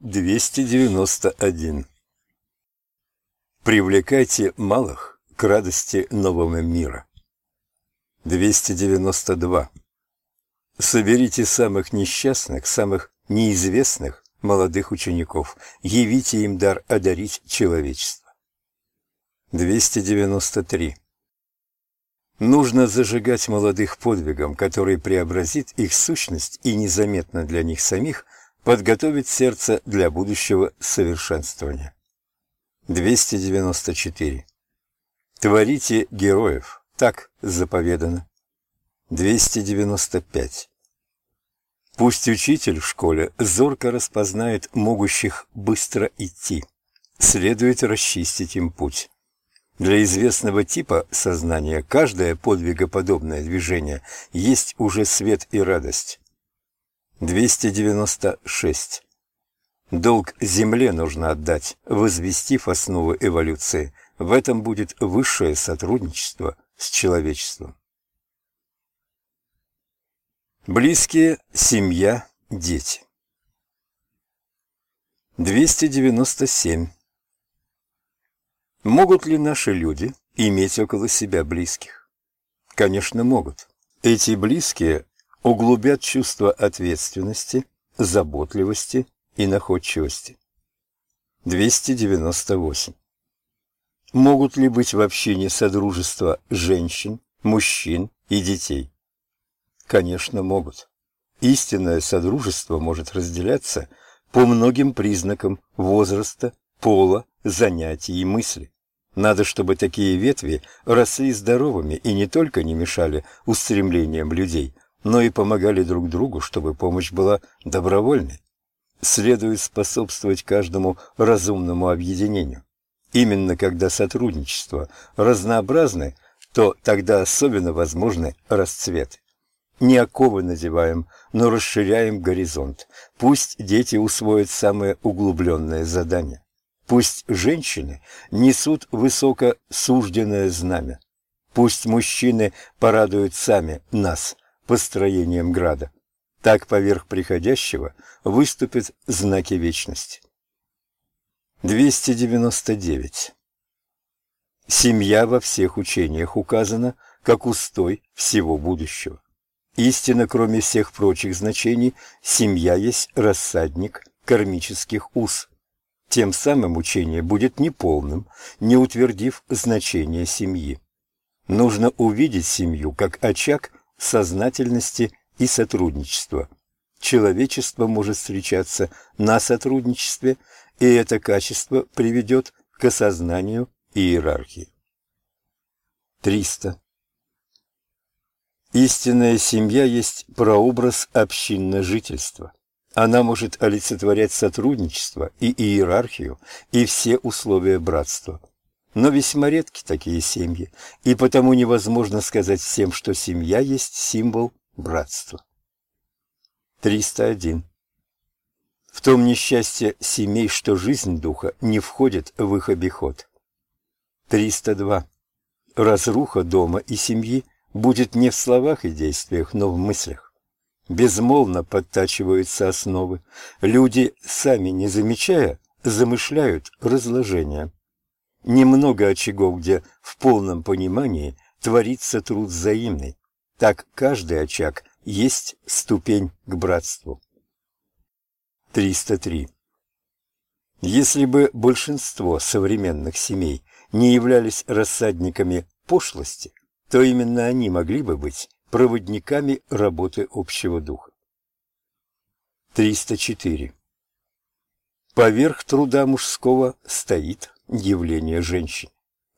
291. Привлекайте малых к радости нового мира. 292. Соберите самых несчастных, самых неизвестных молодых учеников, явите им дар одарить человечество. 293. Нужно зажигать молодых подвигом, который преобразит их сущность и незаметно для них самих подготовить сердце для будущего совершенствования. 294. Творите героев, так заповедано. 295. Пусть учитель в школе зорко распознает могущих быстро идти. Следует расчистить им путь. Для известного типа сознания каждое подвигоподобное движение есть уже свет и радость. 296. Долг Земле нужно отдать, возвестив основу эволюции. В этом будет высшее сотрудничество с человечеством. Близкие, семья, дети. 297. Могут ли наши люди иметь около себя близких? Конечно, могут. Эти близкие углубят чувство ответственности, заботливости и находчивости. 298. Могут ли быть в общине содружества женщин, мужчин и детей? Конечно, могут. Истинное содружество может разделяться по многим признакам возраста, пола, занятий и мысли. Надо, чтобы такие ветви росли здоровыми и не только не мешали устремлениям людей, но и помогали друг другу, чтобы помощь была добровольной. Следует способствовать каждому разумному объединению. Именно когда сотрудничество разнообразны, то тогда особенно возможны расцветы. Не оковы надеваем, но расширяем горизонт. Пусть дети усвоят самое углубленное задание. Пусть женщины несут высоко сужденное знамя. Пусть мужчины порадуют сами нас построением града. Так поверх приходящего выступят знаки вечности. 299. Семья во всех учениях указана как устой всего будущего. Истина, кроме всех прочих значений, семья есть рассадник кармических уз. Тем самым учение будет неполным, не утвердив значение семьи. Нужно увидеть семью как очаг сознательности и сотрудничества. Человечество может встречаться на сотрудничестве, и это качество приведет к осознанию иерархии. 300. Истинная семья есть прообраз общинного жительства. Она может олицетворять сотрудничество и иерархию, и все условия братства. Но весьма редки такие семьи, и потому невозможно сказать всем, что семья есть символ братства. 301. В том несчастье семей, что жизнь духа не входит в их обиход. 302. Разруха дома и семьи будет не в словах и действиях, но в мыслях. Безмолвно подтачиваются основы. Люди, сами не замечая, замышляют разложение. Немного очагов, где в полном понимании творится труд взаимный. Так каждый очаг есть ступень к братству. 303. Если бы большинство современных семей не являлись рассадниками пошлости, то именно они могли бы быть проводниками работы общего духа. 304. Поверх труда мужского стоит явление женщин.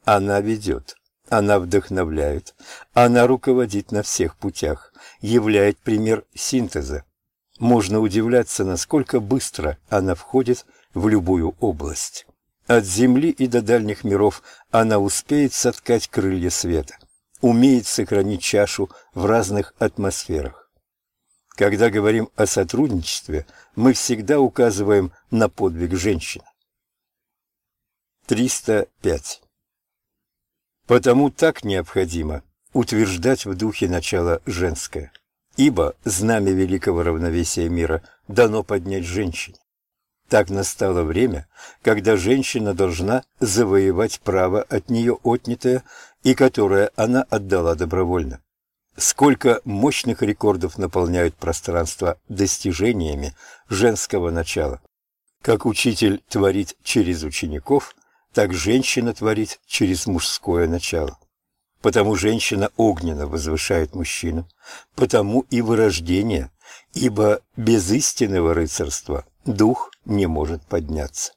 Она ведет, она вдохновляет, она руководит на всех путях, являет пример синтеза. Можно удивляться, насколько быстро она входит в любую область. От Земли и до дальних миров она успеет соткать крылья света умеет сохранить чашу в разных атмосферах. Когда говорим о сотрудничестве, мы всегда указываем на подвиг женщины. 305. Потому так необходимо утверждать в духе начало женское, ибо знамя великого равновесия мира дано поднять женщине. Так настало время, когда женщина должна завоевать право от нее отнятое и которое она отдала добровольно. Сколько мощных рекордов наполняют пространство достижениями женского начала. Как учитель творит через учеников, так женщина творит через мужское начало. Потому женщина огненно возвышает мужчину, потому и вырождение, ибо без истинного рыцарства дух не может подняться.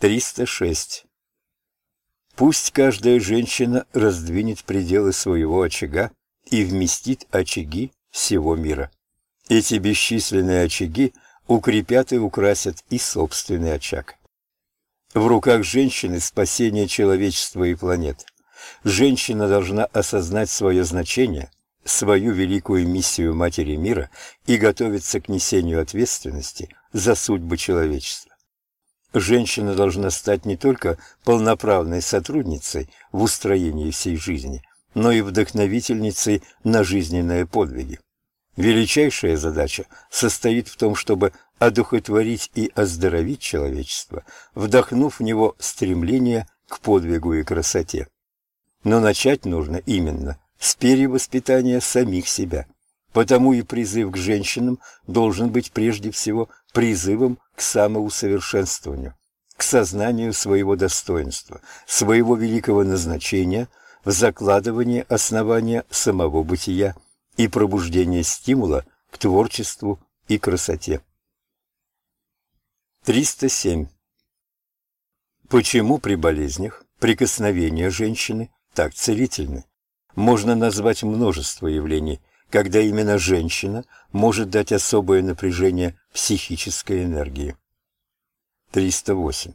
306. Пусть каждая женщина раздвинет пределы своего очага и вместит очаги всего мира. Эти бесчисленные очаги укрепят и украсят и собственный очаг. В руках женщины спасение человечества и планеты. Женщина должна осознать свое значение, свою великую миссию Матери мира и готовиться к несению ответственности за судьбы человечества. Женщина должна стать не только полноправной сотрудницей в устроении всей жизни, но и вдохновительницей на жизненные подвиги. Величайшая задача состоит в том, чтобы одухотворить и оздоровить человечество, вдохнув в него стремление к подвигу и красоте. Но начать нужно именно с перевоспитания самих себя. Потому и призыв к женщинам должен быть прежде всего призывом к самоусовершенствованию, к сознанию своего достоинства, своего великого назначения, в закладывании основания самого бытия и пробуждения стимула к творчеству и красоте. 307. Почему при болезнях прикосновения женщины так целительны? Можно назвать множество явлений, когда именно женщина может дать особое напряжение психической энергии. 308.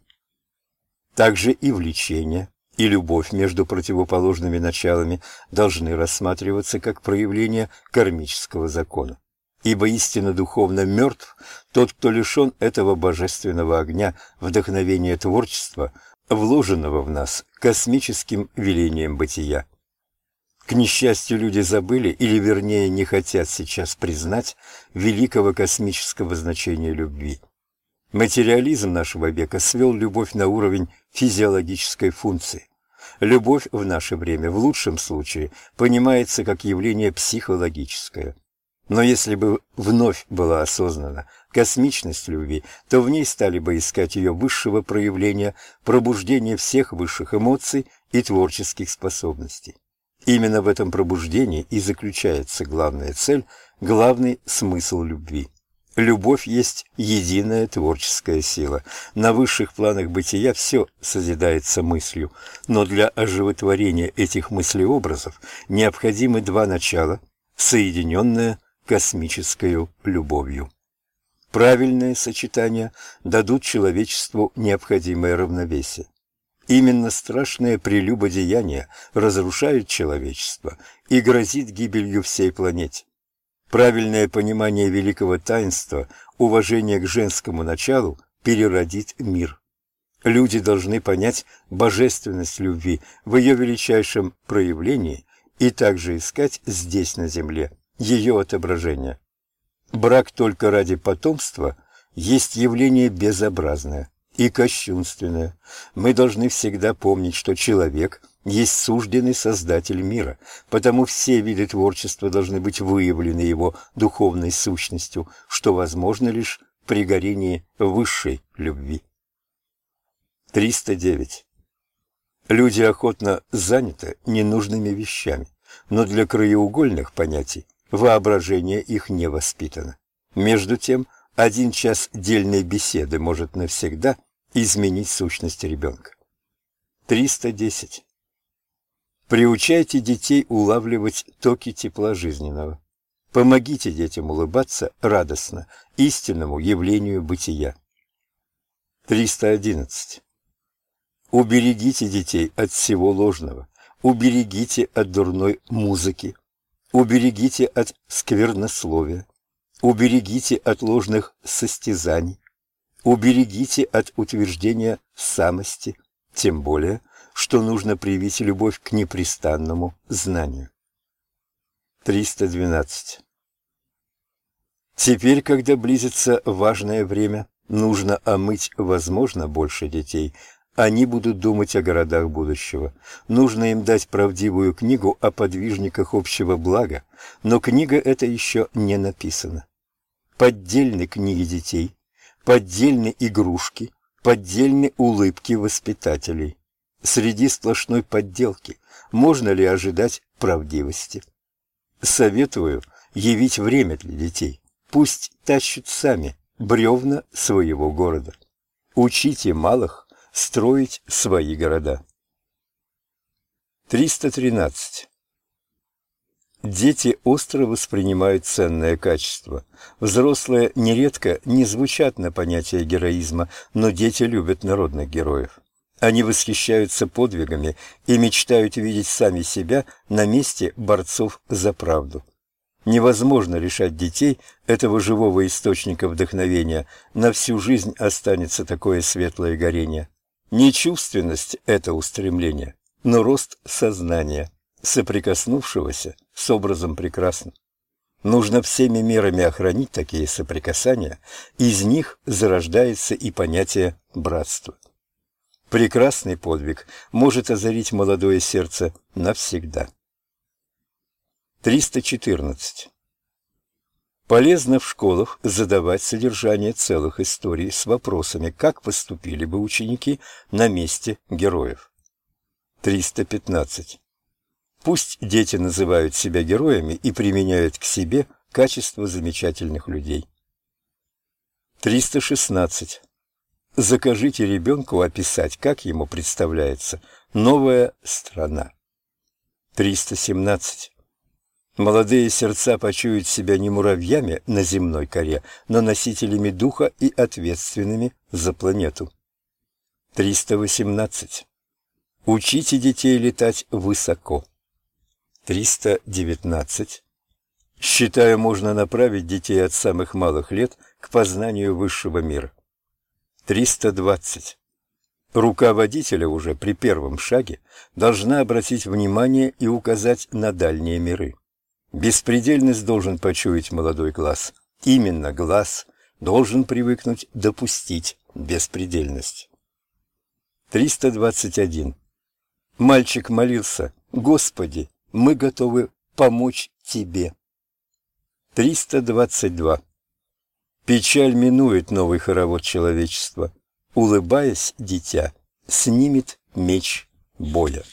Также и влечение, и любовь между противоположными началами должны рассматриваться как проявление кармического закона. Ибо истинно духовно мертв тот, кто лишен этого божественного огня вдохновения творчества, вложенного в нас космическим велением бытия. К несчастью, люди забыли, или вернее не хотят сейчас признать, великого космического значения любви. Материализм нашего века свел любовь на уровень физиологической функции. Любовь в наше время в лучшем случае понимается как явление психологическое. Но если бы вновь была осознана космичность любви, то в ней стали бы искать ее высшего проявления, пробуждения всех высших эмоций и творческих способностей. Именно в этом пробуждении и заключается главная цель, главный смысл любви. Любовь есть единая творческая сила. На высших планах бытия все созидается мыслью, но для оживотворения этих мыслеобразов необходимы два начала, соединенные космической любовью. Правильные сочетания дадут человечеству необходимое равновесие. Именно страшное прелюбодеяние разрушает человечество и грозит гибелью всей планете. Правильное понимание великого таинства, уважение к женскому началу переродит мир. Люди должны понять божественность любви в ее величайшем проявлении и также искать здесь, на земле, ее отображение. Брак только ради потомства есть явление безобразное и кощунственное. Мы должны всегда помнить, что человек есть сужденный создатель мира, потому все виды творчества должны быть выявлены его духовной сущностью, что возможно лишь при горении высшей любви. 309. Люди охотно заняты ненужными вещами, но для краеугольных понятий воображение их не воспитано. Между тем, один час дельной беседы может навсегда изменить сущность ребенка. 310. Приучайте детей улавливать токи тепла жизненного. Помогите детям улыбаться радостно истинному явлению бытия. 311. Уберегите детей от всего ложного, уберегите от дурной музыки, уберегите от сквернословия, Уберегите от ложных состязаний. Уберегите от утверждения самости, тем более, что нужно привить любовь к непрестанному знанию. 312. Теперь, когда близится важное время, нужно омыть, возможно, больше детей. Они будут думать о городах будущего. Нужно им дать правдивую книгу о подвижниках общего блага, но книга эта еще не написана. Поддельные книги детей, поддельные игрушки, поддельные улыбки воспитателей. Среди сплошной подделки можно ли ожидать правдивости? Советую явить время для детей. Пусть тащат сами бревна своего города. Учите малых строить свои города. 313. Дети остро воспринимают ценное качество. Взрослые нередко не звучат на понятие героизма, но дети любят народных героев. Они восхищаются подвигами и мечтают видеть сами себя на месте борцов за правду. Невозможно лишать детей этого живого источника вдохновения, на всю жизнь останется такое светлое горение. Не чувственность – это устремление, но рост сознания, соприкоснувшегося с образом прекрасным. Нужно всеми мерами охранить такие соприкасания, из них зарождается и понятие братства. Прекрасный подвиг может озарить молодое сердце навсегда. 314. Полезно в школах задавать содержание целых историй с вопросами, как поступили бы ученики на месте героев. 315. Пусть дети называют себя героями и применяют к себе качество замечательных людей. 316. Закажите ребенку описать, как ему представляется новая страна. 317. Молодые сердца почуют себя не муравьями на земной коре, но носителями духа и ответственными за планету. 318. Учите детей летать высоко. 319. Считаю, можно направить детей от самых малых лет к познанию высшего мира. 320. Рука водителя уже при первом шаге должна обратить внимание и указать на дальние миры. Беспредельность должен почуять молодой глаз. Именно глаз должен привыкнуть допустить беспредельность. 321. Мальчик молился, «Господи, мы готовы помочь Тебе». 322. Печаль минует новый хоровод человечества. Улыбаясь, дитя снимет меч боя.